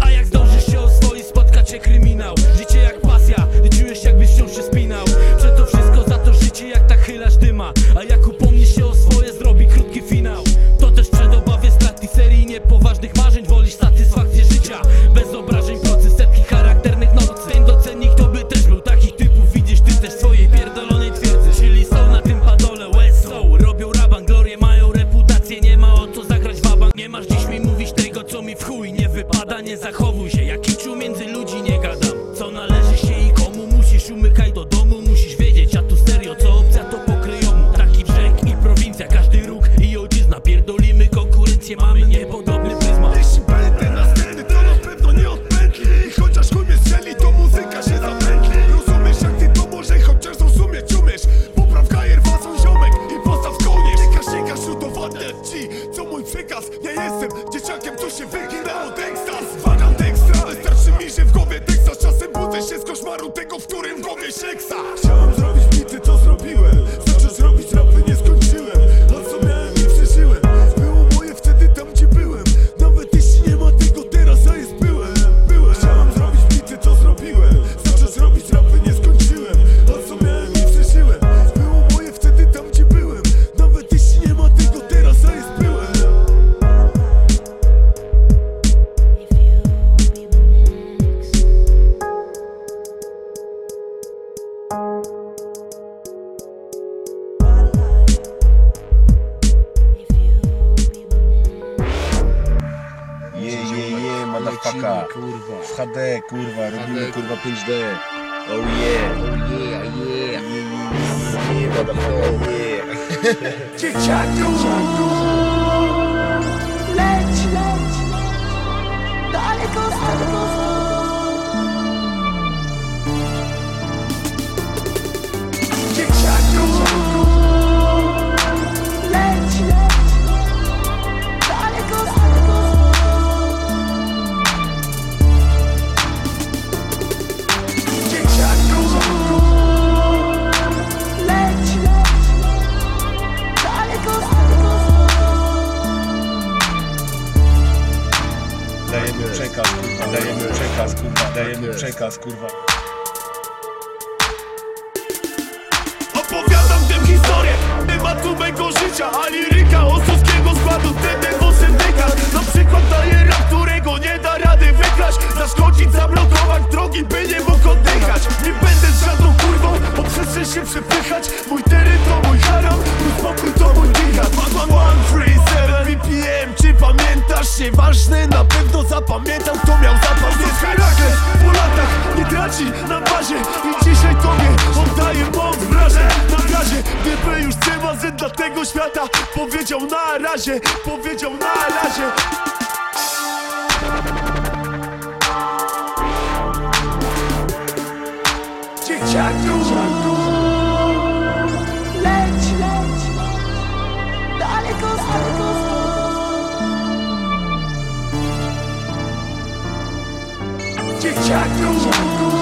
A jak zdążysz się oswoić, spotka cię kryminał. Życie koszmaru tego, w którym głowie seksa motherfucker. kurwa. W HD, kurwa, robimy kurwa 5D. Oh yeah. Oh yeah, yeah. Je, je, je, motherfucker, yeah. Dzieciaku Leć, przekaz, kurwa, dajemy przekaz, kurwa, dajemy przekaz, kurwa. Opowiadam tę historię. Tematu mego życia A liryka ostrowskiego składu Ten głosem dekad Na przykład daje rap, którego nie da rady wykraść Zaszkodzić, zablokować drogi, by nie mógł oddychać. Nie będę z żadną kurwą Po przestrzeń się przepychać. Mój teren to mój haram Mój spokój to mój jihad One, one, three, seven BPM Czy pamiętasz się? Ważny zapamiętał Kto miał zapamiętać Herakles po latach nie traci na bazie I dzisiaj tobie oddaję moc wrażeń Na razie, gdyby już z dla tego świata Powiedział na razie, powiedział na razie. Dzieciaku Dzieciaku